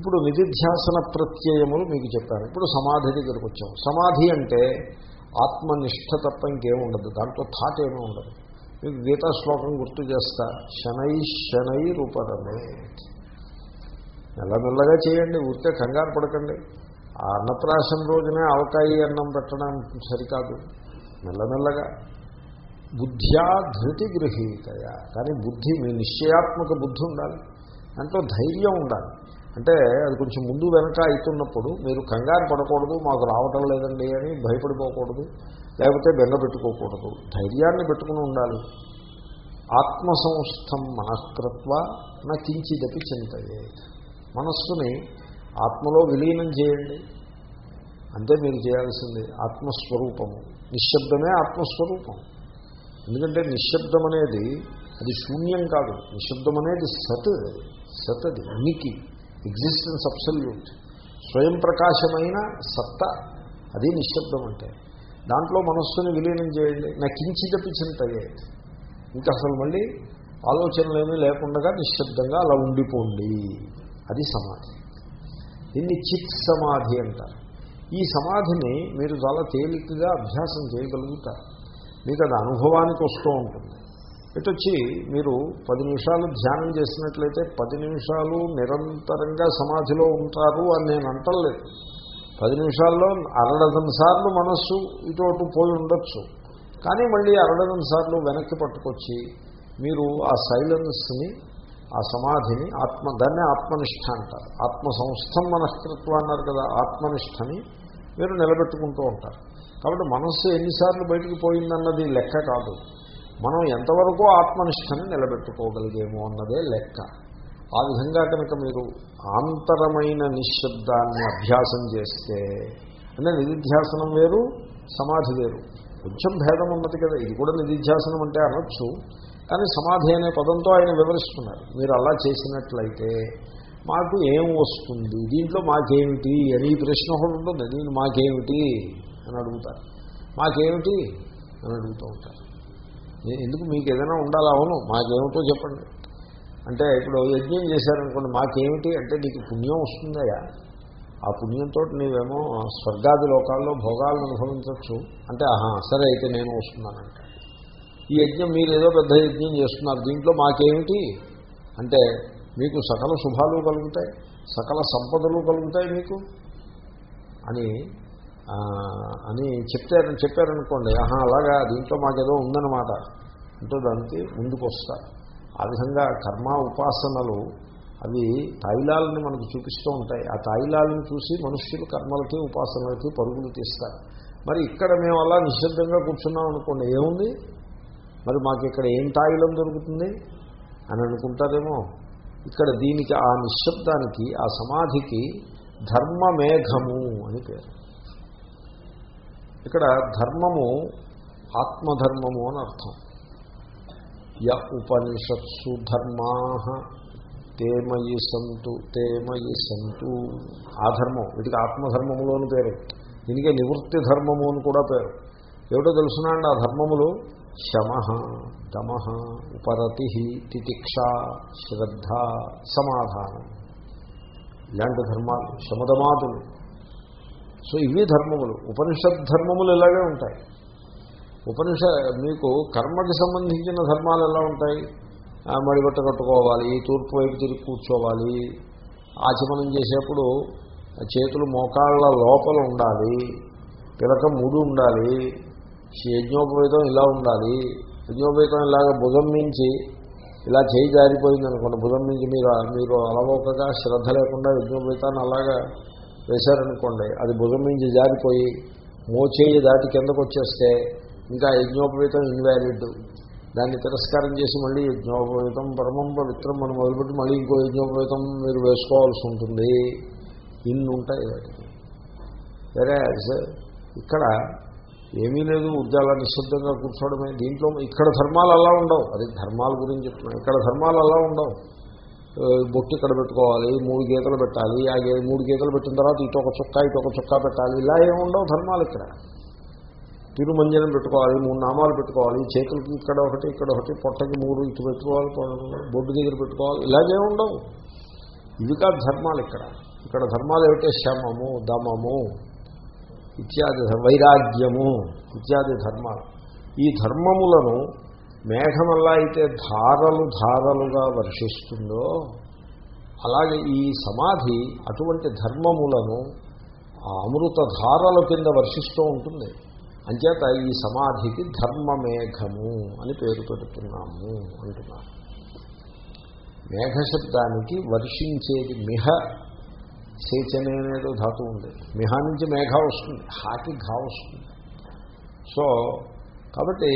ఇప్పుడు నిధిధ్యాసన ప్రత్యయములు మీకు చెప్పాను ఇప్పుడు సమాధి దగ్గరకు వచ్చాం. సమాధి అంటే ఆత్మనిష్ట తప్ప ఇంకేముండదు దాంట్లో థాట్ ఏమీ ఉండదు. మీకు గీతా శ్లోకం గుర్తు చేస్తా. శనై శనై రూపరమే. మెల్లమెల్లగా చేయండి ఊరికే కంగారు పడకండి. ఆ అన్నప్రాశం రోజునే అవకాయి అన్నం పెట్టడం సరికాదు. మెల్లమెల్లగా. బుద్ధ్యా ధృతి గృహీతయ. కానీ బుద్ధి మీ నిశ్చయాత్మక బుద్ధి ఉండాలి. దాంట్లో ధైర్యం ఉండాలి. అంటే అది కొంచెం ముందు వెనక అవుతున్నప్పుడు మీరు కంగారు పడకూడదు మాకు రావటం లేదండి అని భయపడిపోకూడదు లేకపోతే బెంగ పెట్టుకోకూడదు. ధైర్యాన్ని పెట్టుకుని ఉండాలి. ఆత్మసంస్థం మనఃకృత్వ నా కించిదపి చింతయే. మనస్సుని ఆత్మలో విలీనం చేయండి. అంతే మీరు చేయాల్సింది ఆత్మస్వరూపము. నిశ్శబ్దమే ఆత్మస్వరూపం. ఎందుకంటే నిశ్శబ్దం అనేది అది శూన్యం కాదు. నిశ్శబ్దం అనేది సత్ సత్ అది ఉనికి. ఎగ్జిస్టెన్స్ అబ్సల్యూట్ స్వయం ప్రకాశమైన సత్త అది నిశ్శబ్దం అంటే. దాంట్లో మనస్సుని విలీనం చేయండి. నా కించిదపి చింతయే ఇంకా అసలు మళ్ళీ ఆలోచనలేమీ లేకుండా నిశ్శబ్దంగా అలా ఉండిపోండి. అది సమాధి. దీన్ని చిత్ సమాధి అంటారు. ఈ సమాధిని మీరు చాలా తేలికగా అభ్యాసం చేయగలుగుతారు. మీకు అది అనుభవానికి వస్తూ ఉంటుంది. వచ్చి మీరు పది నిమిషాలు ధ్యానం చేసినట్లయితే పది నిమిషాలు నిరంతరంగా సమాధిలో ఉంటారు అని నేను అంటలేదు. పది నిమిషాల్లో అరడదం సార్లు మనస్సు ఇటు పోయి ఉండొచ్చు. కానీ మళ్ళీ అరడదం సార్లు వెనక్కి పట్టుకొచ్చి మీరు ఆ సైలెన్స్ని ఆ సమాధిని ఆత్మ దాన్నే ఆత్మనిష్ట అంటారు. ఆత్మ సంస్థం మనస్తత్వం అన్నారు కదా ఆత్మనిష్టని మీరు నిలబెట్టుకుంటూ ఉంటారు. కాబట్టి మనస్సు ఎన్నిసార్లు బయటికి పోయిందన్నది లెక్క కాదు. మనం ఎంతవరకు ఆత్మనిష్టని నిలబెట్టుకోగలిగేమో అన్నదే లెక్క. ఆ విధంగా కనుక మీరు ఆంతరమైన నిశ్శబ్దాన్ని అభ్యాసం చేస్తే అంటే నిధిధ్యాసనం వేరు సమాధి వేరు. కొంచెం భేదం ఉన్నది కదా ఇది కూడా నిధిధ్యాసనం అంటే అనొచ్చు. కానీ సమాధి అనే పదంతో ఆయన వివరిస్తున్నారు. మీరు అలా చేసినట్లయితే మాకు ఏం వస్తుంది? దీంట్లో మాకేమిటి? అని ప్రశ్న ఒకటి ఉంటుంది. దీని మాకేమిటి? అని అడుగుతారు. మాకేమిటి? అని అడుగుతూ ఉంటారు. ఎందుకు మీకు ఏదైనా ఉండాలా అవును మాకేమిటో చెప్పండి. అంటే ఇప్పుడు యజ్ఞం చేశారనుకోండి మాకేమిటి అంటే నీకు పుణ్యం వస్తుందయా ఆ పుణ్యంతో నీవేమో స్వర్గాది లోకాల్లో భోగాలను అనుభవించవచ్చు అంటే ఆహా సరే అయితే నేను వస్తున్నానంట. ఈ యజ్ఞం మీరు ఏదో పెద్ద యజ్ఞం చేస్తున్నారు దీంట్లో మాకేమిటి? అంటే మీకు సకల శుభాలు కలుగుతాయి సకల సంపదలు కలుగుతాయి మీకు. అని అని చెప్పారని చెప్పారనుకోండి ఆహా అలాగా దీంట్లో మాకేదో ఉందన్నమాట. అంటూ దానికి ముందుకు వస్తారు ఆ విధంగా కర్మ ఉపాసనలు అవి తాయిలాలని మనకు చూపిస్తూ ఉంటాయి. ఆ తాయిలాలను చూసి మనుష్యులు కర్మలకి ఉపాసనలకి పరుగులు తీస్తారు. మరి ఇక్కడ మేము అలా నిశ్శబ్దంగా కూర్చున్నాం అనుకోండి ఏముంది? మరి మాకు ఇక్కడ ఏం తాయిలం దొరుకుతుంది? అని అనుకుంటారేమో. ఇక్కడ దీనికి ఆ నిశ్శబ్దానికి ఆ సమాధికి ధర్మమేఘము అని పేరు. ఇక్కడ ధర్మము ఆత్మధర్మము అని అర్థం. య ఉపనిషత్సు ధర్మా తేమయి సంతు తేమయి సంతు. ఆ ధర్మం వీటికి ఆత్మధర్మములు అని పేరు. దీనికి నివృత్తి ధర్మము అని కూడా పేరు. ఏమిటో తెలుసునండి ఆ ధర్మములు? శమ దమ ఉపరతి తితిక్ష శ్రద్ధ సమాధానం. ఇలాంటి ధర్మాలు శమధమాదులు. సో ఇవి ధర్మములు. ఉపనిషత్ ధర్మములు ఇలాగే ఉంటాయి. ఉపనిష మీకు కర్మకి సంబంధించిన ధర్మాలు ఎలా ఉంటాయి? మడిబట్ట కట్టుకోవాలి తూర్పు వైపు తిరిగి కూర్చోవాలి. ఆచమనం చేసేప్పుడు చేతులు మోకాళ్ళ లోపల ఉండాలి. పిలక ముడి ఉండాలి. యజ్ఞోపవేతం ఇలా ఉండాలి. యజ్ఞోపవేతం ఇలాగ భుజం మించి ఇలా చేయి జారిపోయింది అనుకోండి భుజం మించి మీరు మీరు అలవోకగా శ్రద్ధ లేకుండా యజ్ఞోపేతాన్ని అలాగా వేశారనుకోండి అది భుజం నుంచి జారిపోయి మోచేయి దాటి కిందకు వచ్చేస్తే ఇంకా యజ్ఞోపవేతం ఇన్వాలిడ్. దాన్ని తిరస్కారం చేసి మళ్ళీ యజ్ఞోపవీతం పరమం పవిత్రం మనం మొదలుపెట్టి మళ్ళీ ఇంకో యజ్ఞోపవీతం మీరు వేసుకోవాల్సి ఉంటుంది. ఇన్ని ఉంటాయి వాటికి వేరే ఇక్కడ ఏమీ లేదు ఉద్యాల నిశ్శబ్దంగా కూర్చోవడమే. దీంట్లో ఇక్కడ ధర్మాలు అలా ఉండవు. అది ధర్మాల గురించి చెప్తున్నాను. ఇక్కడ ధర్మాలు అలా ఉండవు. బొట్టు ఇక్కడ పెట్టుకోవాలి మూడు గీతలు పెట్టాలి ఆ మూడు గీతలు పెట్టిన తర్వాత ఇటు ఒక చుక్క ఇటు ఒక చుక్క పెట్టాలి. ఇలా ఏముండవు ధర్మాలు ఇక్కడ. తిరుమంజనం పెట్టుకోవాలి మూడు నామాలు పెట్టుకోవాలి చేతులకి ఇక్కడ ఒకటి ఇక్కడ ఒకటి పొట్టకి మూడు ఇటు పెట్టుకోవాలి బొడ్డు దగ్గర పెట్టుకోవాలి ఇలాగే ఉండవు. ఇవి కాదు ధర్మాలు ఇక్కడ. ఇక్కడ ధర్మాలు ఏమిటే? శమము దమము ఇత్యాది వైరాగ్యము ఇత్యాది ధర్మాలు. ఈ ధర్మములను మేఘమల్లా అయితే ధారలు ధారలుగా వర్షిస్తుందో అలాగే ఈ సమాధి అటువంటి ధర్మములను ఆ అమృత ధారల కింద వర్షిస్తూ ఉంటుంది. అంచేత ఈ సమాధికి ధర్మమేఘము అని పేరు పెడుతున్నాము అంటున్నారు. మేఘశబ్దానికి వర్షించేది మిహ సేచనే అనేదో ధాతు ఉంది. మిహ నుంచి మేఘ వస్తుంది హాకి ఘా వస్తుంది. సో కాబట్టి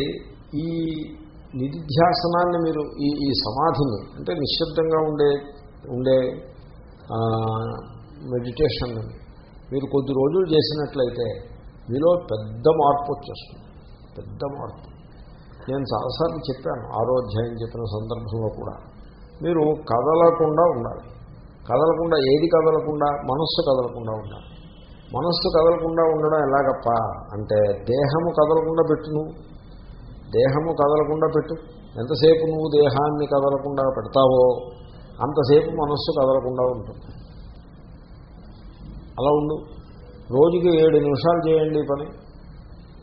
ఈ నిధిధ్యాసనాన్ని మీరు ఈ ఈ సమాధిని అంటే నిశ్శబ్దంగా ఉండే ఉండే మెడిటేషన్ మీరు కొద్ది రోజులు చేసినట్లయితే మీలో పెద్ద మార్పు వచ్చేస్తుంది. పెద్ద మార్పు. నేను చాలాసార్లు చెప్పాను ఆరోధ్యాయం చెప్పిన సందర్భంలో కూడా. మీరు కదలకుండా ఉండాలి. కదలకుండా ఏది కదలకుండా? మనస్సు కదలకుండా ఉండాలి. మనస్సు కదలకుండా ఉండడం ఎలాగప్ప? అంటే దేహము కదలకుండా పెట్టును. దేహము కదలకుండా పెట్టు. ఎంతసేపు నువ్వు దేహాన్ని కదలకుండా పెడతావో అంతసేపు మనస్సు కదలకుండా ఉంటుంది. అలా ఉండు. రోజుకి ఏడు నిమిషాలు చేయండి పని.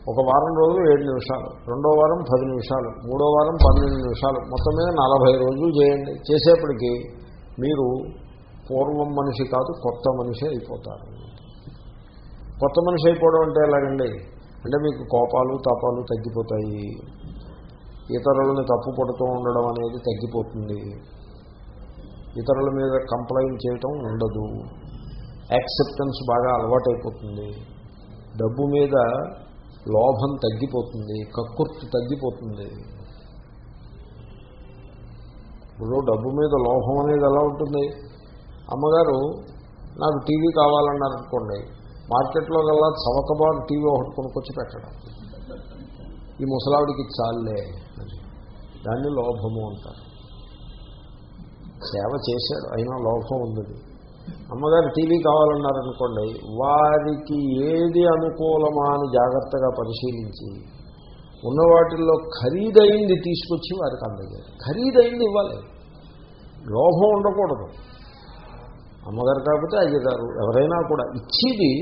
ఒక వారం రోజులు ఏడు నిమిషాలు. రెండో వారం పది నిమిషాలు. మూడో వారం పన్నెండు నిమిషాలు. మొత్తం మీద నలభై రోజులు చేయండి. చేసేప్పటికీ మీరు పూర్వం మనిషి కాదు కొత్త మనిషి అయిపోతారు. కొత్త మనిషి అయిపోవడం అంటే ఎలాగండి? అంటే మీకు కోపాలు తాపాలు తగ్గిపోతాయి. ఇతరులను తప్పు పడుతూ ఉండడం అనేది తగ్గిపోతుంది. ఇతరుల మీద కంప్లైంట్ చేయటం ఉండదు. యాక్సెప్టెన్స్ బాగా అలవాటైపోతుంది. డబ్బు మీద లోభం తగ్గిపోతుంది. కక్కుర్తి తగ్గిపోతుంది. ఇప్పుడు డబ్బు మీద లోభం అనేది ఎలా ఉంటుంది? అమ్మగారు నాకు టీవీ కావాలన్నారనుకోండి మార్కెట్లో గల్లా చవకబాటు టీవీ ఒకటి కొనుక్కొచ్చి పెట్టడం. ఈ ముసలావిడికి చాలే దాన్ని లోభము అంటారు. సేవ చేశారు అయినా లోభం ఉంది అమ్మగారు టీవీ కావాలన్నారనుకోండి వారికి ఏది అనుకూలమా అని జాగ్రత్తగా పరిశీలించి ఉన్న వాటిల్లో ఖరీదైంది తీసుకొచ్చి వారికి అందజేయాలి. ఖరీదైంది ఇవ్వాలి. లోభం ఉండకూడదు. అమ్మగారు కాకపోతే అయ్యగారు ఎవరైనా కూడా ఇచ్చేది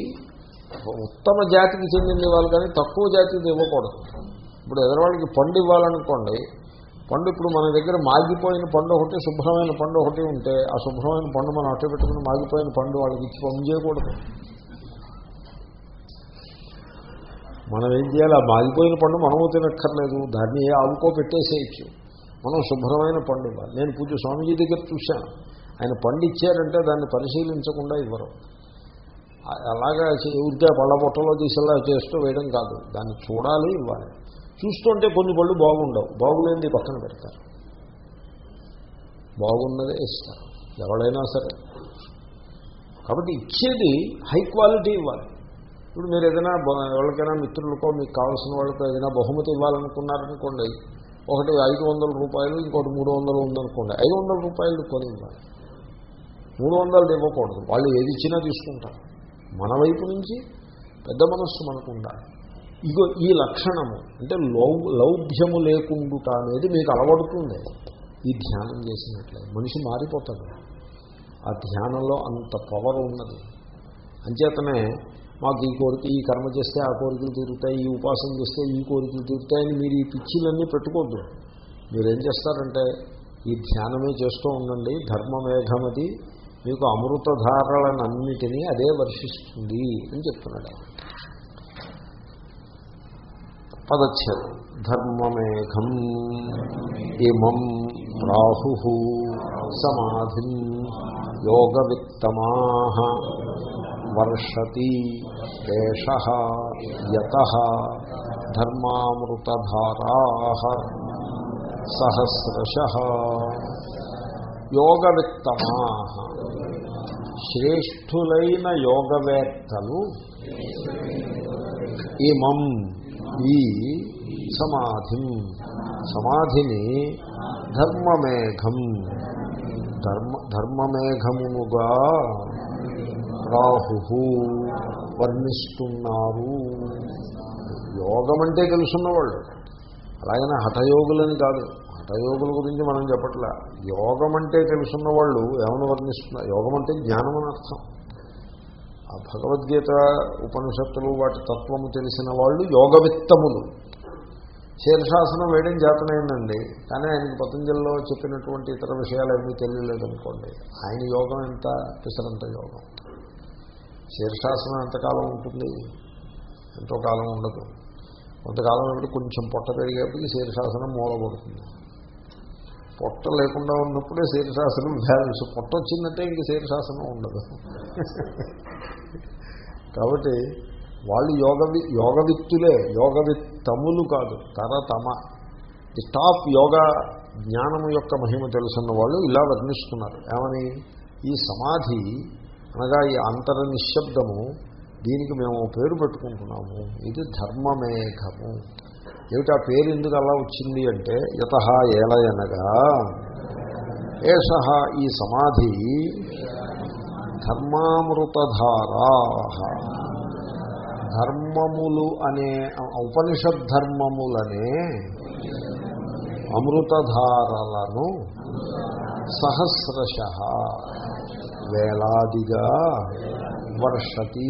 ఉత్తమ జాతికి చెందిన వాళ్ళు కానీ తక్కువ జాతికి ఇవ్వకూడదు. ఇప్పుడు ఎదరవాళ్ళకి పండు ఇవ్వాలనుకోండి పండు ఇప్పుడు మన దగ్గర మాగిపోయిన పండు ఒకటి శుభ్రమైన పండు ఒకటి ఉంటే ఆ శుభ్రమైన పండు మనం అట్ట పెట్టుకుని మాగిపోయిన పండు వాళ్ళకి ఇచ్చి పంపు చేయకూడదు. మనం ఏం చేయాలి? ఆ మాగిపోయిన పండు మనము తినక్కర్లేదు దాన్ని ఆలుకో ఆవుకో పెట్టేసేయచ్చు. మనం శుభ్రమైన పండు ఇవ్వాలి. నేను పూజ స్వామీజీ దగ్గర చూశాను. ఆయన పండు ఇచ్చారంటే దాన్ని పరిశీలించకుండా ఇవ్వరు. ఆ- అలాగా ఊరికే పళ్ళ బొట్టలో తీసేలా చేస్తూ వేయడం కాదు. దాన్ని చూడాలి ఇవ్వాలి. చూస్తుంటే కొన్ని పళ్ళు బాగుండవు. బాగులేనిది పక్కన పెడతారు. బాగున్నదే ఇస్తారు. ఎవరైనా సరే. కాబట్టి ఇచ్చేది హై క్వాలిటీ ఇవ్వాలి. ఇప్పుడు మీరు ఏదైనా ఎవరికైనా మిత్రులకో మీకు కావాల్సిన వాళ్ళకో ఏదైనా బహుమతి ఇవ్వాలనుకున్నారనుకోండి ఒకటి ఐదు వందల రూపాయలు ఇంకోటి మూడు వందలు ఉందనుకోండి ఐదు వందల రూపాయలు కొని ఇవ్వాలి. మూడు వందలు ఇవ్వకూడదు. వాళ్ళు ఏది ఇచ్చినా తీసుకుంటారు. మన వైపు నుంచి పెద్ద మనస్సు మనకు ఉండాలి. ఇగో ఈ లక్షణము అంటే లౌ లౌభ్యము లేకుండుట అనేది మీకు అలవడుతుంది. ఈ ధ్యానం చేసినట్లే. మనిషి మారిపోతాడు. ఆ ధ్యానంలో అంత పవర్ ఉన్నది. అంచేతనే మాకు ఈ కోరిక ఈ కర్మ చేస్తే ఆ కోరికలు తీరుతాయి ఈ ఉపాసన చేస్తే ఈ కోరికలు తీరుతాయని మీరు ఈ పిచ్చిలన్నీ పెట్టుకోవద్దు మీరేం చేస్తారంటే ఈ ధ్యానమే చేస్తూ ఉండండి. ధర్మమేఘమది మీకు అమృతధారలనన్నిటినీ అదే వర్షిస్తుంది అని చెప్తున్నాడు. ఆయన. పదచ్ఛేదం ధర్మమేఘం ఇమం రాహు సమాధిం యోగవిత్తమా వర్షతి దేశ యత ధర్మామృతధారా సహస్రశ యోగవిత్తమా శ్రేష్ఠులైన యోగవేత్తలు ఇమం ఈ సమాధిం సమాధిని ధర్మమేఘం. ధర్మ ధర్మమేఘముగా రాహు వర్ణిస్తున్నారు. యోగం అంటే తెలుసున్నవాళ్ళు. అలాగనే హఠయోగులని కాదు. హఠయోగుల గురించి మనం చెప్పట్లే. యోగం అంటే తెలుసున్న వాళ్ళు ఏమని వర్ణిస్తున్నారు? యోగం అంటే జ్ఞానం అని అర్థం ఆ భగవద్గీత ఉపనిషత్తులు వాటి తత్వము తెలిసిన వాళ్ళు యోగవిత్తములు. శీర్షాసనం వేయడం జాతనైందండి కానీ ఆయనకి పతంజలిలో చెప్పినటువంటి ఇతర విషయాలు ఏమీ తెలియలేదనుకోండి. ఆయన యోగం ఎంత? పిసరంత యోగం. శీర్షాసనం ఎంతకాలం ఉంటుంది? ఎంతో కాలం ఉండదు. కొంతకాలం ఉన్నప్పుడు కొంచెం పొట్ట పెరిగేప్పటికి శీర్షాసనం మూలబడుతుంది. పొట్ట లేకుండా ఉన్నప్పుడే శీర్షాసనం బ్యాలెన్స్. పొట్ట వచ్చిందంటే ఇంక శీర్షాసనం ఉండదు. కాబట్టి వాళ్ళు యోగవి యోగవిత్తులే యోగవిత్తములు కాదు తర తమ. ది టాప్ యోగా జ్ఞానము యొక్క మహిమ తెలుసున్న వాళ్ళు ఇలా వర్ణిస్తున్నారు. ఏమని? ఈ సమాధి అనగా ఈ అంతర నిశ్శబ్దము దీనికి మేము పేరు పెట్టుకుంటున్నాము. ఇది ధర్మమేఘము. ఏమిటి ఆ పేరు ఎందుకు అలా వచ్చింది అంటే యత ఏలయనగా ఏష ఈ సమాధి ధర్మామృతధారా. ధర్మములు అనే ఉపనిషద్ ధర్మములనే అమృతధారలను సహస్రశ వేలాదిగా వర్షతి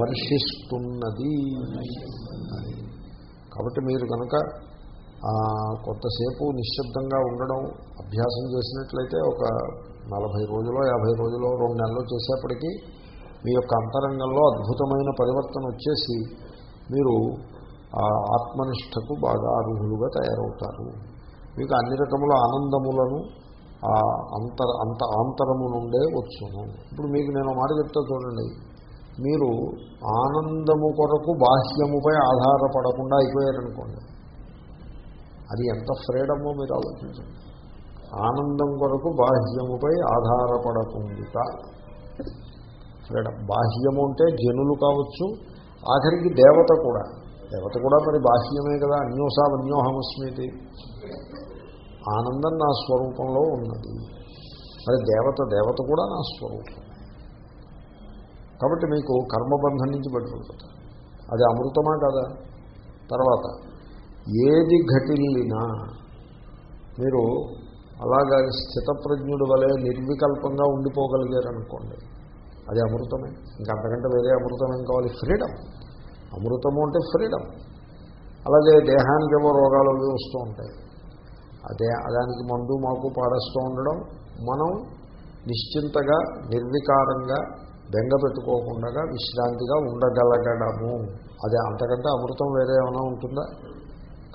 వర్షిస్తున్నది. కాబట్టి మీరు కనుక కొంతసేపు నిశ్శబ్దంగా ఉండడం అభ్యాసం చేసినట్లయితే ఒక నలభై రోజులో యాభై రోజులో రెండు నెలలు చేసేప్పటికీ మీ యొక్క అంతరంగంలో అద్భుతమైన పరివర్తన వచ్చేసి మీరు ఆ ఆత్మనిష్టకు బాగా అర్హులుగా తయారవుతారు. మీకు అన్ని రకముల ఆనందములను అంతర అంత ఆంతరము నుండే వచ్చును. ఇప్పుడు మీకు నేను మాట చెప్తా చూడండి. మీరు ఆనందము కొరకు బాహ్యముపై ఆధారపడకుండా అయిపోయారనుకోండి. అది ఎంత ఫ్రీడమో మీరు ఆలోచించండి. ఆనందం కొరకు బాహ్యముపై ఆధారపడుతుంది బాహ్యము అంటే జనులు కావచ్చు ఆఖరికి దేవత కూడా. దేవత కూడా మరి బాహ్యమే కదా అన్యోసా అన్యోహమస్మితి. ఆనందం నా స్వరూపంలో ఉన్నది. మరి దేవత దేవత కూడా నా స్వరూపం. కాబట్టి మీకు కర్మబంధం నుంచి బయటపడిపోతారు అది అమృతమా కదా? తర్వాత ఏది ఘటిల్లినా మీరు అలాగా స్థితప్రజ్ఞుడు వలె నిర్వికల్పంగా ఉండిపోగలిగారనుకోండి అది అమృతమే. ఇంకంతకంటే వేరే అమృతం ఏం కావాలి? ఫ్రీడమ్. అమృతము అంటే ఫ్రీడమ్. అలాగే దేహానికి ఏవో రోగాలు అవి వస్తూ ఉంటాయి. అదే దానికి మందు మాకు పాడేస్తూ ఉండడం మనం నిశ్చింతగా నిర్వికారంగా బెంగ పెట్టుకోకుండా విశ్రాంతిగా ఉండగలగడము. అదే అంతకంటే అమృతం వేరే ఏమైనా ఉంటుందా?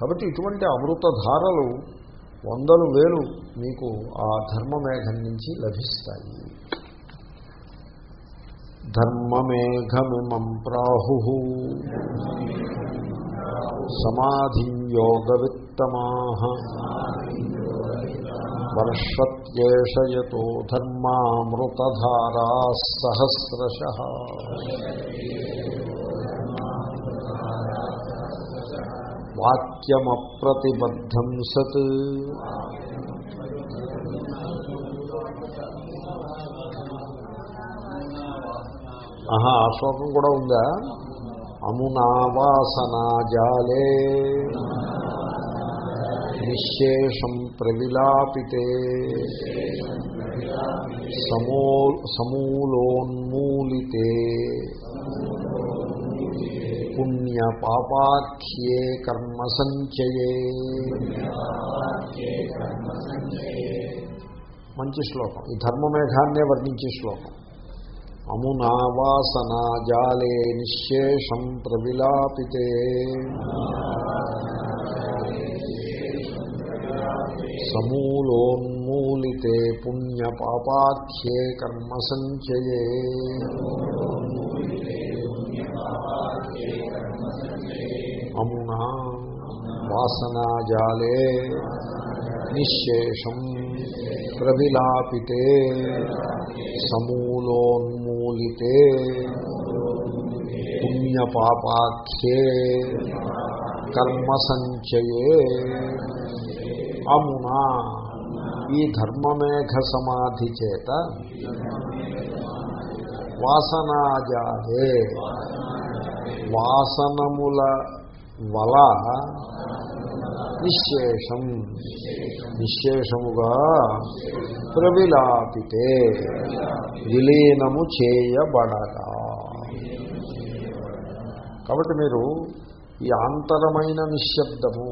కాబట్టి ఇటువంటి అమృత ధారలు వందలు వేలు మీకు ఆ ధర్మమేఘం నుంచి లభిస్తాయి. ధర్మమేఘమిమం ప్రాహు. సమాధిం యోగవిత్తమా వర్షత్యేషయతో ధర్మామృతధారా సహస్రశ వాక్యమప్రతిబద్ధం సత్. ఆహా ఆ శ్లోకం కూడా ఉందా? అమునావాసనాజాలే. నిశేషం ప్రవిలాపితే. సమూలోన్మూలితే. సమూలోన్మూలితే పుణ్యపాపాఖ్యే కర్మ సంచయే మంచి శ్లోకం. ఈ ధర్మమేఘాన్నే వర్ణించే శ్లోకం. అమునావాసనాజాలే నిశేషం ప్రవిలాపితే. సమూలోన్మూలితే పుణ్యపాపాఖ్యే కర్మ సంచయే అమునా వాసనాజాలే నిశేషం ప్రవిలాపితే సమూలోన్మూలితే పుణ్యపాపాఖ్యే కర్మ సంచయే అమునా ఈ ధర్మమేఘ సమాధి చేత వాసనాజాలే వాసనముల వల నిశేషం నిశేషముగా ప్రవిలాపితే విలీనము చేయబడగా కాబట్టి మీరు ఈ ఆంతరమైన నిశ్శబ్దము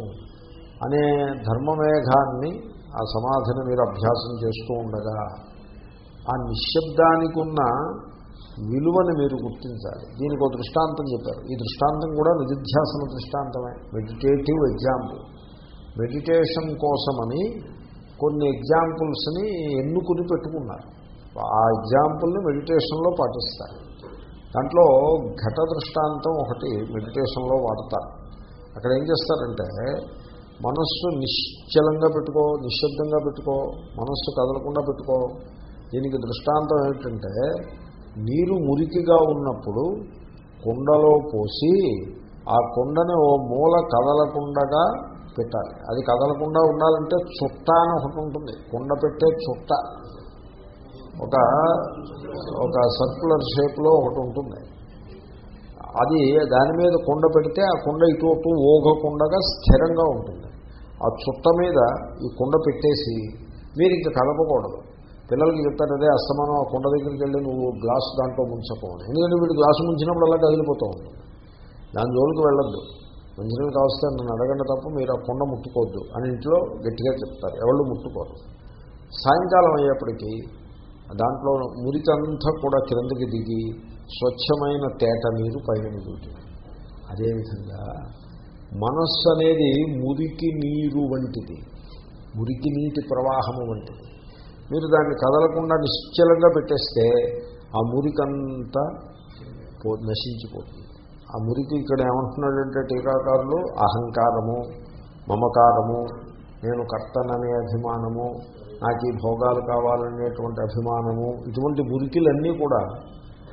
అనే ధర్మమేఘాన్ని ఆ సమాధిని మీరు అభ్యాసం చేస్తూ ఉండగా ఆ నిశ్శబ్దానికి ఉన్న విలువని మీరు గుర్తించాలి. దీనికి ఒక దృష్టాంతం చెప్పారు. ఈ దృష్టాంతం కూడా నిధిధ్యాసన దృష్టాంతమే. మెడిటేటివ్ ఎగ్జాంపుల్ మెడిటేషన్ కోసమని కొన్ని ఎగ్జాంపుల్స్ని ఎన్నుకుని పెట్టుకున్నారు. ఆ ఎగ్జాంపుల్ని మెడిటేషన్లో పాటిస్తారు. దాంట్లో ఘట దృష్టాంతం ఒకటి మెడిటేషన్లో వాడతారు. అక్కడ ఏం చేస్తారంటే మనస్సు నిశ్చలంగా పెట్టుకో నిశ్శబ్దంగా పెట్టుకో మనస్సు కదలకుండా పెట్టుకో. దీనికి దృష్టాంతం ఏమిటంటే నీరు మురికిగా ఉన్నప్పుడు కుండలో పోసి ఆ కుండని ఓ మూల కదలకుండగా పెట్టాలి. అది కదలకుండా ఉండాలంటే చుట్ట అని ఒకటి ఉంటుంది. కుండ పెట్టే చుట్ట. ఒక ఒక సర్కులర్ షేప్లో ఒకటి ఉంటుంది. అది దాని మీద కుండ పెడితే ఆ కుండ ఇటు అటు స్థిరంగా ఉంటుంది. ఆ చుట్ట మీద ఈ కుండ పెట్టేసి మీరు ఇంకా కదపకూడదు. పిల్లలకి చెప్తారు అదే అస్తమానం ఆ కొండ దగ్గరికి వెళ్ళి నువ్వు గ్లాస్ దాంట్లో ముంచకపోవడం ఎందుకంటే వీడు గ్లాసు ముంచినప్పుడు అలా కదిలిపోతూ ఉంటుంది దాని జోలికి వెళ్ళొద్దు. మంచినీళ్ళు కావస్తే నన్ను అడగండి తప్ప మీరు ఆ కుండ ముట్టుకోవద్దు అని ఇంట్లో గట్టిగా చెప్తారు. ఎవళ్ళు ముట్టుకోరు. సాయంకాలం అయ్యేప్పటికీ దాంట్లో మురికంతా కూడా క్రిందకి దిగి స్వచ్ఛమైన తేట నీరు పైన మిగులుతుంది అదేవిధంగా మనస్సు అనేది మురికి నీరు వంటిది. మురికి నీటి ప్రవాహము వంటిది. మీరు దాన్ని కదలకుండా నిశ్చలంగా పెట్టేస్తే ఆ మురికంతా పో నశించిపోతుంది. ఆ మురికి ఇక్కడ ఏమంటున్నాడంటే టీకాకారులు అహంకారము మమకారము నేను కర్తననే అభిమానము నాకు ఈ భోగాలు కావాలనేటువంటి అభిమానము ఇటువంటి మురికిలన్నీ కూడా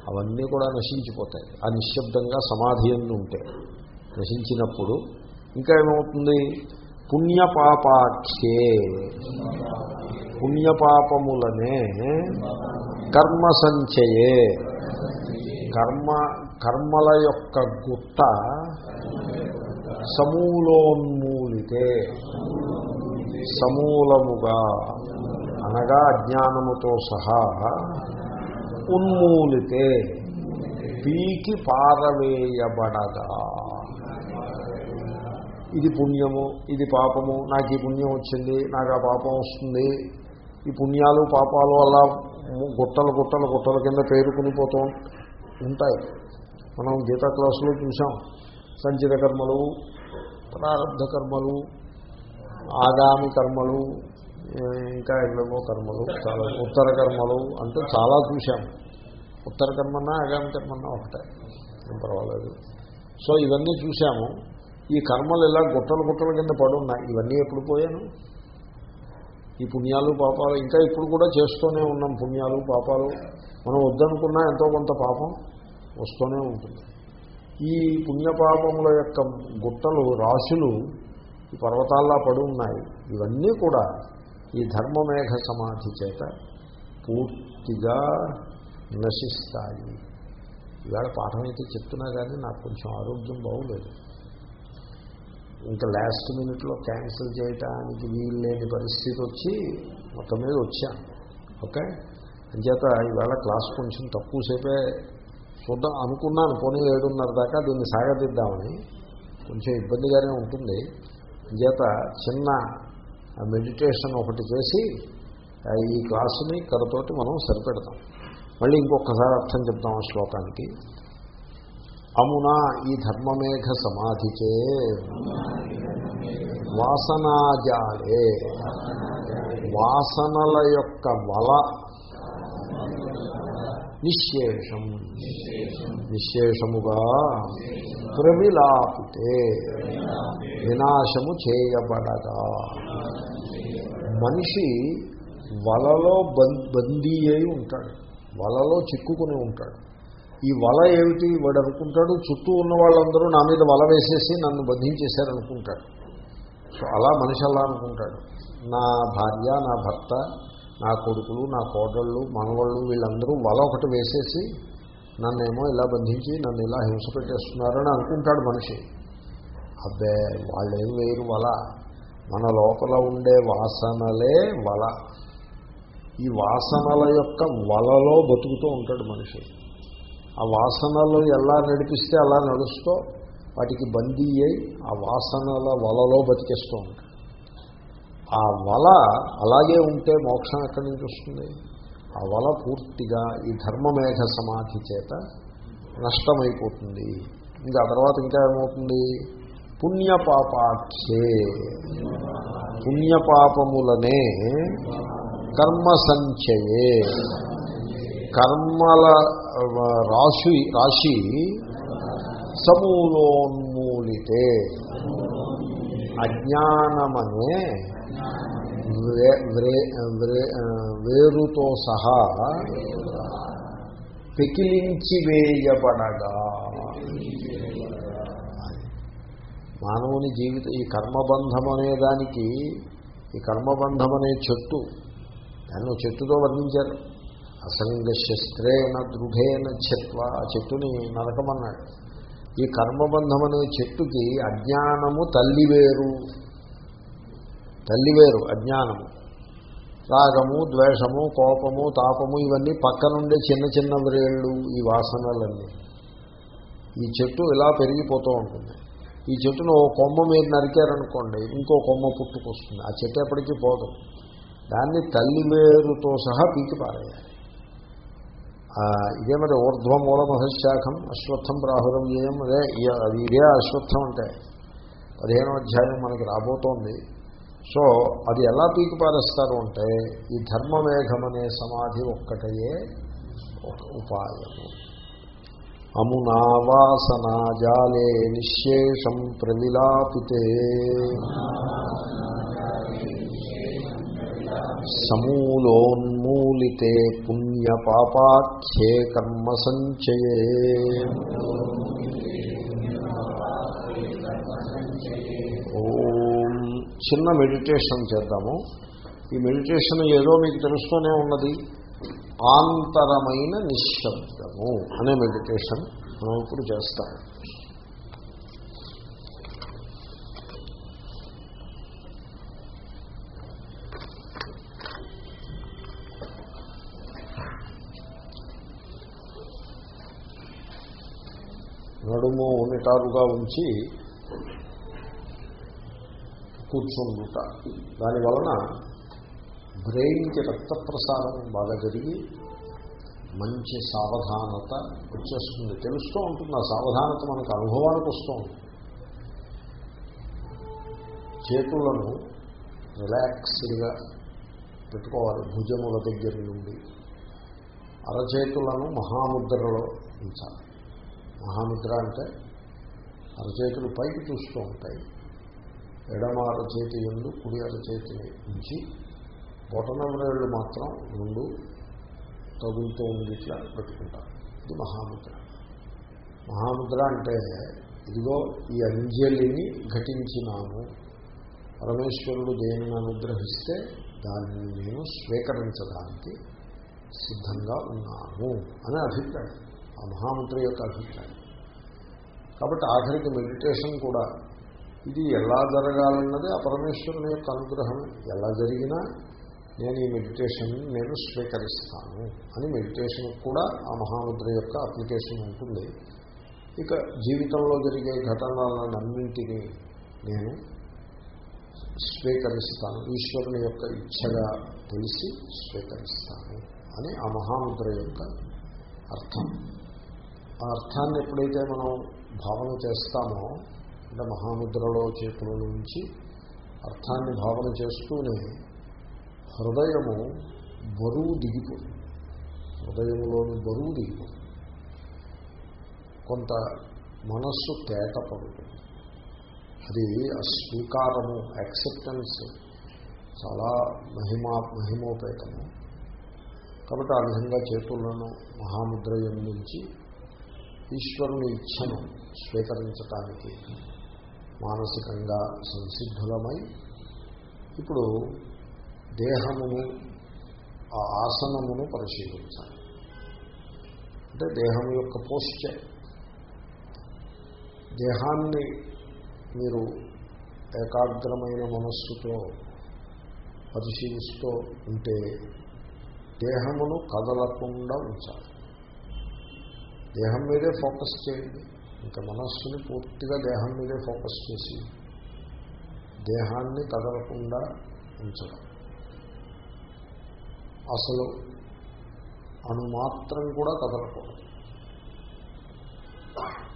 అవన్నీ కూడా నశించిపోతాయి. ఆ నిశ్శబ్దంగా సమాధి ఎందు ఉంటే. నశించినప్పుడు ఇంకా ఏమవుతుంది? పుణ్యపాపాఖ్యే పుణ్యపాపములనే కర్మ సంచయే కర్మ కర్మల యొక్క గుట్ట సమూలోన్మూలితే సమూలముగా అనగా అజ్ఞానముతో సహా ఉన్మూలితే పీకి పారవేయబడగా. ఇది పుణ్యము ఇది పాపము నాకు ఈ పుణ్యం వచ్చింది నాకు ఆ పాపం వస్తుంది ఈ పుణ్యాలు పాపాలు అలా గుట్టలు గుట్టలు గుట్టల కింద పేరుకుని పోతూ. ఉంటాయి. మనం గీతా క్లాసులో చూసాం సంచిత కర్మలు ప్రారంభ కర్మలు ఆగామి కర్మలు ఇంకా ఎన్నో కర్మలు చాలా ఉత్తర కర్మలు అంటే చాలా చూశాం. ఉత్తర కర్మన్నా ఆగామి కర్మన్నా ఒకటే. పర్వాలేదు. సో ఇవన్నీ చూశాము. ఈ కర్మలు ఇలా గుట్టలు గుట్టల కింద పడున్నాయి. ఇవన్నీ ఎప్పుడు పోయాను? ఈ పుణ్యాలు పాపాలు ఇంకా ఇప్పుడు కూడా చేస్తూనే ఉన్నాం పుణ్యాలు పాపాలు. మనం వద్దనుకున్నా ఎంతో కొంత పాపం వస్తూనే ఉంటుంది. ఈ పుణ్యపాపముల యొక్క గుట్టలు రాశులు ఈ పర్వతాల్లా పడి ఉన్నాయి. ఇవన్నీ కూడా ఈ ధర్మమేఘ సమాధి చేత పూర్తిగా నశిస్తాయి ఇవాళ పాఠం అయితే చెప్తున్నా కానీ నాకు కొంచెం ఆరోగ్యం బాగోలేదు. ఇంకా లాస్ట్ మినిట్లో క్యాన్సిల్ చేయటానికి వీలు లేని పరిస్థితి వచ్చి మొత్తం మీద వచ్చాను. ఓకే? అంచేత ఈవేళ క్లాస్ కొంచెం తక్కువసేపే చూద్దాం అనుకున్నాను. పోనీ ఏడున్నర దాకా దీన్ని సాగదిద్దామని. కొంచెం ఇబ్బందిగానే ఉంటుంది. అంచేత చిన్న మెడిటేషన్ ఒకటి చేసి ఈ క్లాసుని కథతోటి మనం సరిపెడతాం. మళ్ళీ ఇంకొకసారి అర్థం చెప్తాం ఆ శ్లోకానికి. అమునా ఈ ధర్మమేఘ సమాధిచే వాసనాజాలే వాసనల యొక్క వల నిశేషం. నిశేషముగా ప్రమిలాపితే వినాశము చేయబడగా. మనిషి వలలో బందీ అయి ఉంటాడు. వలలో చిక్కుకుని ఉంటాడు. ఈ వల ఏమిటి? వాడు అనుకుంటాడు చుట్టూ ఉన్న వాళ్ళందరూ నా మీద వల వేసేసి నన్ను బంధించేశారనుకుంటాడు. సో అలా మనిషి అలా అనుకుంటాడు. నా భార్య నా భర్త నా కొడుకులు నా కోడళ్ళు మనవాళ్ళు వీళ్ళందరూ వల ఒకటి వేసేసి నన్నేమో ఇలా బంధించి నన్ను ఇలా హింస పెట్టేస్తున్నారని అనుకుంటాడు మనిషి. అబ్బే వాళ్ళేం వేరు వల? మన లోపల ఉండే వాసనలే వల. ఈ వాసనల యొక్క వలలో బతుకుతూ ఉంటాడు మనిషి. ఆ వాసనలు ఎలా నడిపిస్తే అలా నడుస్తూ వాటికి బందీ అయి ఆ వాసనల వలలో బతికేస్తూ ఉంటాయి. ఆ వల అలాగే ఉంటే మోక్షం ఎక్కడి నుంచి వస్తుంది? ఆ వల పూర్తిగా ఈ ధర్మమేఘ సమాధి చేత నష్టమైపోతుంది. ఇంకా ఆ తర్వాత ఇంకా ఏమవుతుంది? పుణ్యపాపాఖ్యే పుణ్యపాపములనే కర్మ సంచయే. కర్మల రాశి రాశి సమూలోన్మూలితే అజ్ఞానమనే వేరుతో సహా పెకిలించి వేయబడగా మానవుని జీవిత ఈ కర్మబంధం అనే దానికి ఈ కర్మబంధం అనే చెట్టు. దాన్ని చెట్టుతో వర్ణించారు. అసంగ శస్త్రేణ దృఢేన చెత్వ ఆ చెట్టుని నరకమన్నాడు. ఈ కర్మబంధం అనే చెట్టుకి అజ్ఞానము తల్లివేరు. తల్లివేరు అజ్ఞానము. రాగము ద్వేషము కోపము తాపము ఇవన్నీ పక్కనుండే చిన్న చిన్న వ్రేళ్ళు ఈ వాసనలన్నీ. ఈ చెట్టు ఇలా పెరిగిపోతూ ఉంటుంది. ఈ చెట్టును ఓ కొమ్మ మీరు నరికారనుకోండి ఇంకో కొమ్మ పుట్టుకొస్తుంది. ఆ చెట్టు ఎప్పటికీ పోదు. దాన్ని తల్లి వేరుతో సహా పీకి పారేయాలి. ఇదే మరి ఊర్ధ్వమూల మహశాఖం అశ్వత్థం ప్రాహురం వ్యయం అదే అది ఇదే అశ్వత్థం అంటే. పదిహేనో అధ్యాయం మనకి రాబోతోంది. సో అది ఎలా పీకి పారేస్తారు అంటే ఈ ధర్మమేఘం అనే సమాధి ఒక్కటయే ఒక ఉపాయము. అమునావాసనాజాలే నిశేషం ప్రవిలాపితే. సమూలోన్మూలితే పుణ్యపాపాఖ్యే కర్మ సంచయే. ఓం. చిన్న మెడిటేషన్ చేద్దాము. ఈ మెడిటేషన్ ఏదో మీకు తెలుస్తూనే ఉన్నది. ఆంతరమైన నిశ్శబ్దము అనే మెడిటేషన్ మనం ఇప్పుడు చేస్తాం నడుము ఉంచి ఉంచి దాని వలన బ్రెయిన్కి రక్త ప్రసారం బాగా జరిగి మంచి సావధానత వచ్చేస్తుంది. తెలుస్తూ ఉంటుంది. ఆ సావధానత మనకు అనుభవానికి వస్తూ ఉంటుంది. చేతులను రిలాక్స్డ్గా పెట్టుకోవాలి. భుజముల దగ్గర నుండి అరచేతులను మహాముద్రలో ఉంచాలి. మహాముద్ర అంటే అరచేతులు పైకి చూస్తూ ఉంటాయి. ఎడమ అరచేతి ఎందు కుడి అరచేతిని ఉంచి బొటనవ్రేళ్ళు మాత్రం రెండు తగులుతూ ఉంది ఇట్లా పెట్టుకుంటారు. ఇది మహాముద్ర. మహాముద్ర అంటే ఇదిగో ఈ అంజలిని ఘటించినాను పరమేశ్వరుడు దేనిని అనుగ్రహిస్తే దానిని నేను స్వీకరించడానికి సిద్ధంగా ఉన్నాను అనే అభిప్రాయం. ఆ మహాముద్ర యొక్క అభిప్రాయం. కాబట్టి ఆఖరికి మెడిటేషన్ కూడా. ఇది ఎలా జరగాలన్నది ఆ పరమేశ్వరుని యొక్క అనుగ్రహం. ఎలా జరిగినా నేను ఈ మెడిటేషన్ నేను స్వీకరిస్తాను అని మెడిటేషన్ కూడా ఆ మహాముద్ర యొక్క అప్లికేషన్ ఉంటుంది. ఇక జీవితంలో జరిగే ఘటనలన్నింటినీ నేను స్వీకరిస్తాను. ఈశ్వరుని యొక్క ఇచ్ఛగా తెలిసి స్వీకరిస్తాను అని ఆ మహాముద్ర యొక్క అర్థం. ఆ అర్థాన్ని ఎప్పుడైతే మనం భావన చేస్తామో అంటే మహాముద్రలో చేతుల నుంచి అర్థాన్ని భావన చేస్తూనే హృదయము బరువు దిగిపోతుంది. హృదయంలోని బరువు దిగిపోతుంది. కొంత మనస్సు తేట పడుతుంది అది అస్వీకారము యాక్సెప్టెన్స్ చాలా మహిమా మహిమోపేతము. కాబట్టి ఆ విధంగా చేతులను మహాముద్రయం నుంచి ఈశ్వరుని ఇచ్చను. స్వీకరించటానికి మానసికంగా సంసిద్ధులమై ఇప్పుడు దేహమును ఆ ఆసనమును పరిశీలించాలి. అంటే దేహం యొక్క పోస్చర్. దేహాన్ని మీరు ఏకాగ్రమైన మనస్సుతో పరిశీలిస్తూ ఉంటే దేహమును కదలకుండా ఉంచాలి. దేహం మీదే ఫోకస్ చేయండి. ఇంకా మనస్సుని పూర్తిగా దేహం మీదే ఫోకస్ చేసి దేహాన్ని కదలకుండా ఉంచడం. అసలు అణుమాత్రం కూడా కదలకూడదు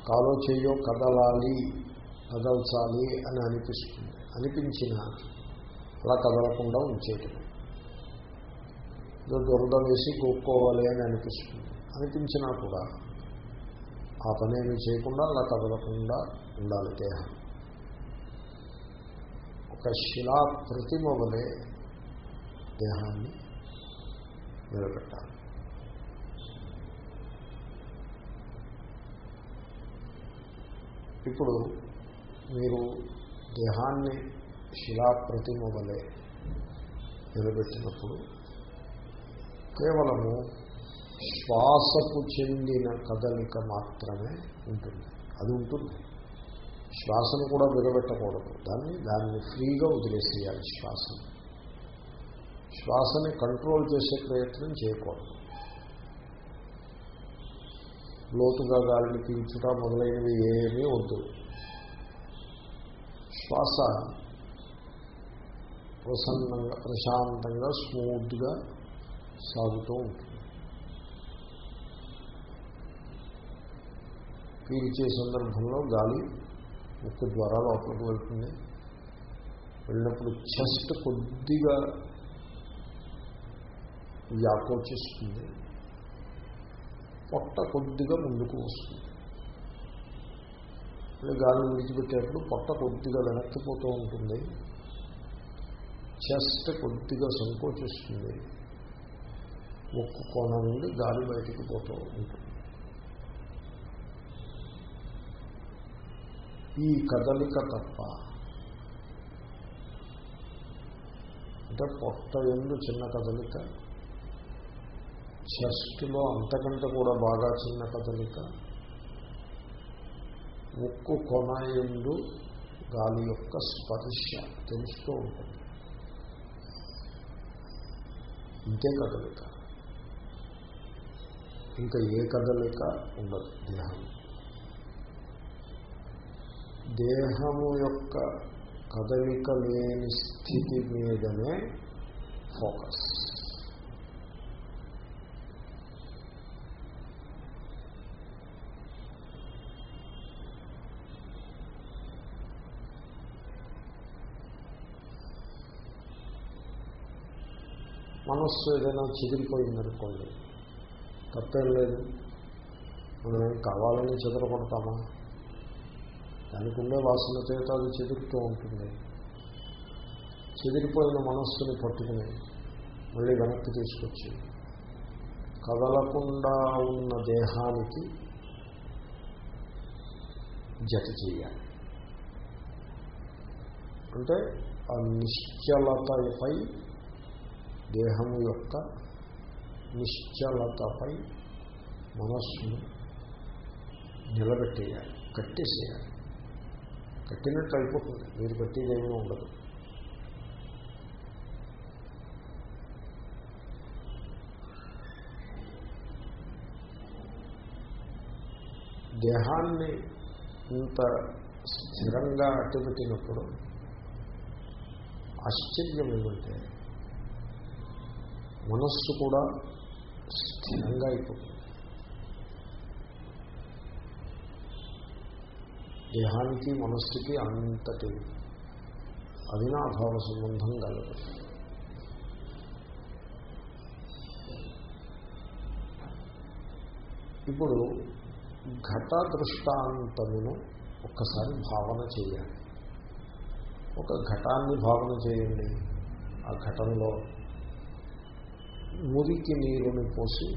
కాలో చెయ్యో కదలాలి కదల్చాలి అని అనిపిస్తుంది. అనిపించిన అలా కదలకుండా ఉంచేయటం. ఏదో వేసి గోక్కోవాలి అని అనిపిస్తుంది. అనిపించినా కూడా ఆ పనేమి చేయకుండా అలా కదలకుండా ఉండాలి దేహం. ఒక శిలా ప్రతిమ వలె దేహాన్ని నిలబెట్టాలి. ఇప్పుడు మీరు దేహాన్ని శిలా వలె నిలబెట్టినప్పుడు కేవలము శ్వాసకు చెందిన కదలిక మాత్రమే ఉంటుంది. అది ఉంటుంది. శ్వాసను కూడా బిగబెట్టకూడదు దాన్ని దాన్ని ఫ్రీగా వదిలేసేయాలి శ్వాసను. శ్వాసని కంట్రోల్ చేసే ప్రయత్నం చేయకూడదు. లోతుగా గాలిని పీల్చుట మొదలైనవి ఏమీ వద్దు. శ్వాస ప్రసన్నంగా ప్రశాంతంగా స్మూత్గా సాగుతూ ఉంటుంది. పీల్చే సందర్భంలో గాలి ముక్కు ద్వారా లోపలికి వెళ్తుంది. వెళ్ళినప్పుడు చెస్ట్ కొద్దిగా వ్యాకోచిస్తుంది పొట్ట కొద్దిగా ముందుకు వస్తుంది. మళ్ళీ గాలిని విడిచిపెట్టేటప్పుడు పొట్ట కొద్దిగా వెనక్కిపోతూ ఉంటుంది. చెస్ట్ కొద్దిగా సంకోచిస్తుంది. ముక్కు కోణం నుండి గాలి బయటికి పోతూ ఉంటుంది. ఈ కదలిక తప్ప అంటే పొట్ట ఎందు చిన్న కదలిక చెస్ట్లో అంతకంటే కూడా బాగా చిన్న కదలిక ముక్కు కొన ఎందు గాలి యొక్క స్పర్శ తెలుస్తూ ఉంటుంది. ఇంతే కదలిక. ఇంకా ఏ కదలిక ఉండదు? దేహం దేహము యొక్క కదలిక లేని స్థితి మీదనే ఫోకస్. మనస్సు ఏదైనా చెదిరిపోయిందనుకోండి తప్పేం లేదు. మనం కావాలని చెదరపడతామా దానికి ఉండే వాసన చేత అది చెదురుతూ ఉంటుంది. చెదిరిపోయిన మనస్సుని పట్టుకుని మళ్ళీ వెనక్కి తీసుకొచ్చి కదలకుండా ఉన్న దేహానికి జత చేయాలి. అంటే ఆ నిశ్చలతపై దేహము యొక్క నిశ్చలతపై మనస్సును నిలబెట్టేయాలి కట్టేసేయాలి. కట్టినట్టు అయిపోతుంది. మీరు కట్టేదేమీ ఉండదు. దేహాన్ని ఇంత స్థిరంగా అట్టబెట్టినప్పుడు ఆశ్చర్యం ఏమంటే మనస్సు కూడా స్థిరంగా అయిపోతుంది. దేహానికి మనస్సుకి అంతటి అవినాభావ సంబంధం కలదు. ఇప్పుడు ఘట దృష్టాంతమును ఒక్కసారి భావన చేయాలి. ఒక ఘటాన్ని భావన చేయండి. ఆ ఘటనలో మురికి నీరుని పోసి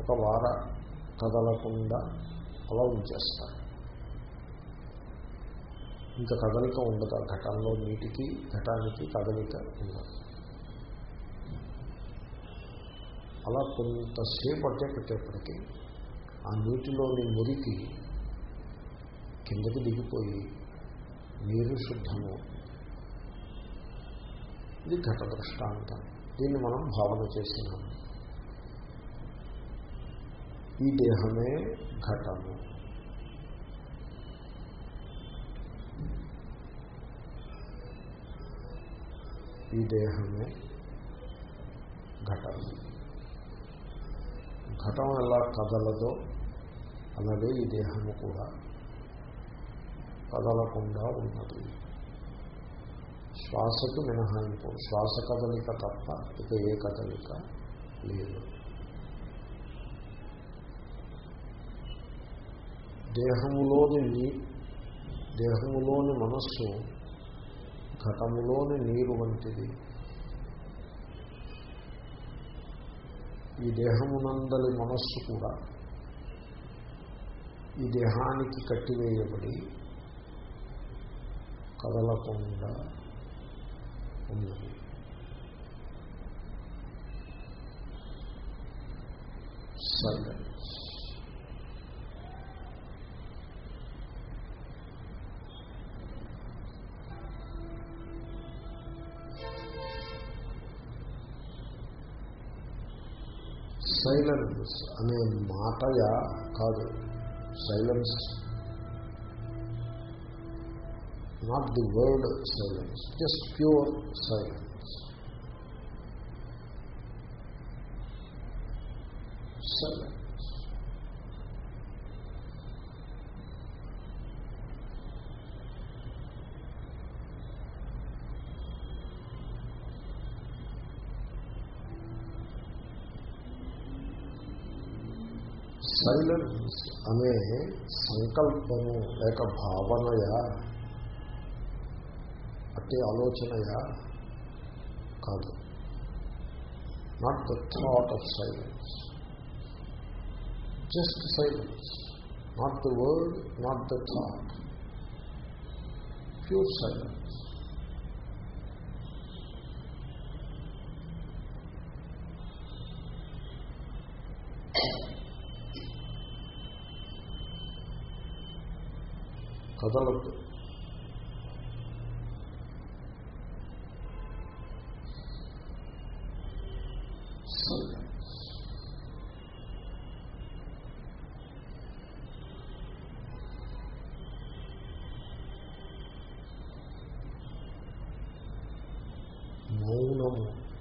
ఒక వార కదలకుండా అలా ఉంచేస్తారు. ఇంకా కదలిక ఉండదు. ఆ ఘటంలో నీటికి ఘటానికి కదలిక ఉండదు. అలా కొంతసేపు అట్టే పెట్టేప్పటికీ ఆ నీటిలోని మురికి కిందకి దిగిపోయి నీరు శుద్ధము. ఇది ఘట దృష్టాంతం దీన్ని మనం భావన చేసినాము ఈ దేహమే ఘటము. ఈ దేహమే ఘటం. ఘటం ఎలా కదలదో అలాగే ఈ దేహము కూడా కదలకుండా ఉన్నది. శ్వాసకు మినహాయింపు శ్వాస కదలిక తప్ప ఇక ఏ కదలిక లేదు. దేహములోని దేహములోని మనస్సు ఘటములోని నీరు వంటిది. ఈ దేహమునందలి మనస్సు కూడా ఈ దేహానికి కట్టివేయబడి కదలకుండా ఉన్నది. సరే. సైలెన్స్ అనే మాటయా కాదు. Silence not the word silence just pure silence silence silence అనే సంకల్పము లేక భావనయా? అట్టి ఆలోచనయా? కాదు. Not the thought of silence just silence not the word not the thought pure silence కదలద్దు. మౌనము.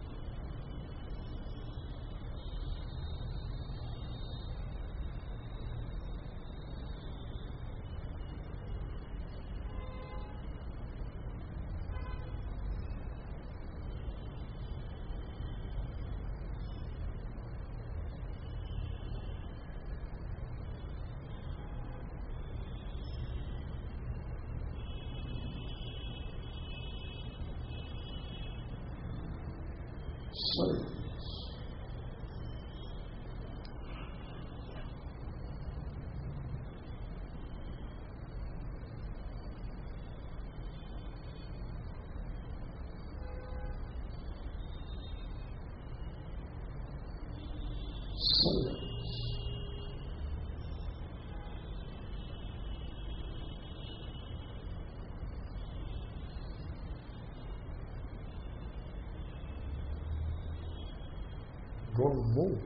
సైలెన్స్ డోంట్ మూవ్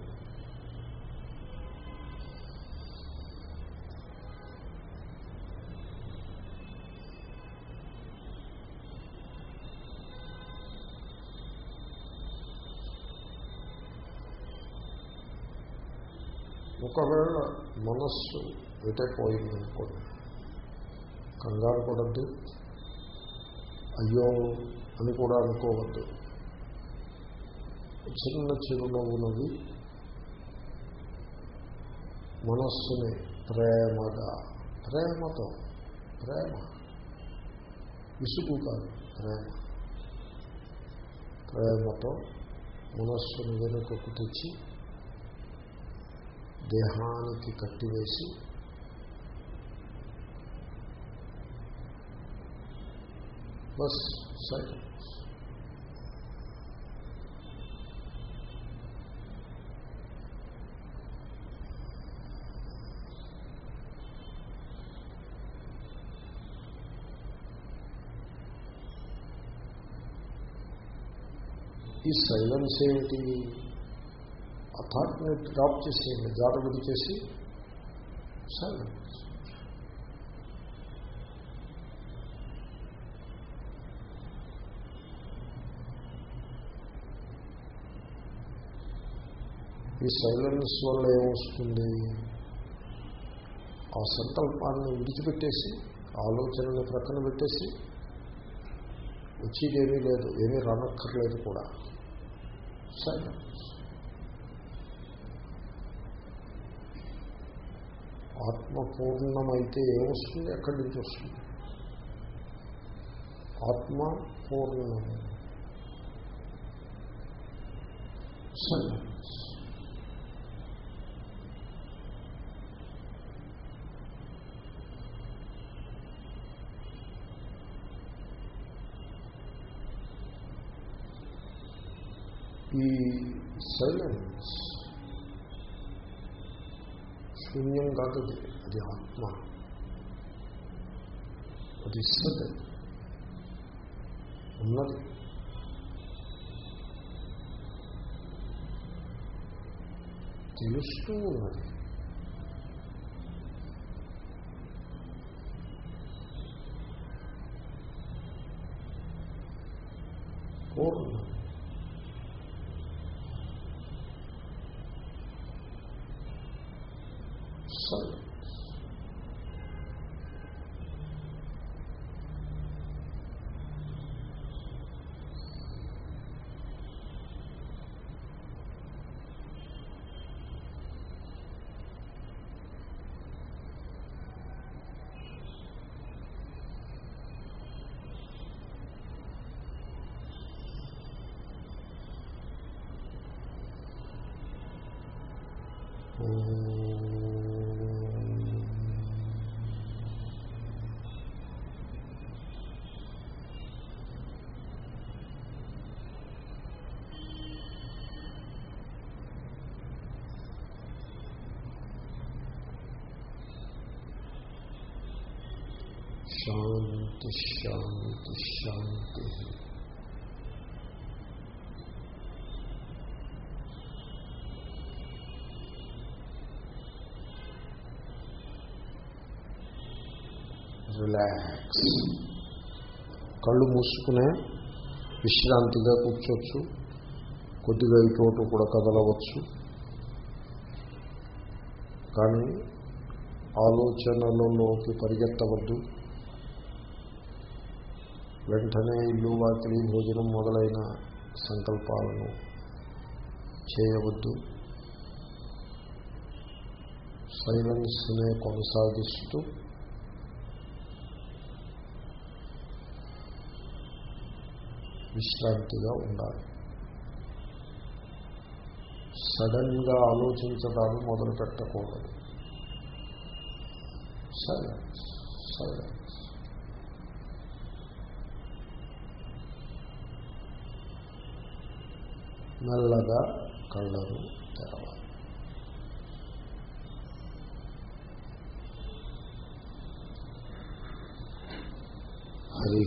ఒకవేళ మనస్సు ఎటైపోయిందనుకోండి కంగారు పడద్దు. అయ్యో అని కూడా అనుకోవద్దు. చిన్న చిరునవ్వునవి మనస్సుని ప్రేమగా ప్రేమతో. ప్రేమ. విసుగు కాదు ప్రేమ. ప్రేమతో మనస్సును వెనుకకు తెచ్చి దేహానికి కట్టివేసి బస్ సైలెన్స్. ఈ సైలెన్స్ ఏమిటి? ఆ థాట్ని డ్రాప్ చేసేయండి జాగ్రత్త చేసి సైలెన్స్ ఈ సైలెన్స్ వల్ల ఏమొస్తుంది? ఆ సంకల్పాన్ని విడిచిపెట్టేసి ఆలోచనలు ప్రక్కన పెట్టేసి వచ్చేదేమీ లేదు ఏమీ రానక్కర్లేదు కూడా. సైలెన్స్ ఆత్మపూర్ణమైతే ఏమొస్తుంది ఎక్కడి నుంచి వస్తుంది? ఆత్మ పూర్ణము సైలెన్స్ ఈ సైలెన్స్ శూన్యం కాదు అది. ఆత్మ. అది ఇస్తుంది ఉన్నది. తెలుస్తూ ఉన్నది. పూర్ణం. Sunday శాంతి శాంతి శాంతి రిలాక్స్ కళ్ళు మూసుకునే విశ్రాంతిగా కూర్చోవచ్చు. కొద్దిగా ఇటు కూడా కదలవచ్చు. కానీ ఆలోచనలలోకి పరిగెత్తవద్దు. వెంటనే ఇల్లు వాకిలి భోజనం మొదలైన సంకల్పాలను చేయవద్దు. సైలెన్స్నే కొనసాగిస్తూ విశ్రాంతిగా ఉండాలి. సడన్గా ఆలోచించడాన్ని మొదలు పెట్టకూడదు సైలెన్స్ సైలెన్స్ మెల్లగా కళ్ళను తెరవాలి. హరి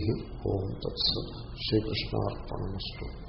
ఓం తత్సత్. శ్రీకృష్ణార్పణమస్తు.